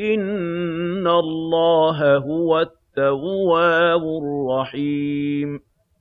إِنَّ اللَّهَ هُوَ التَّوَّابُ الرَّحِيمُ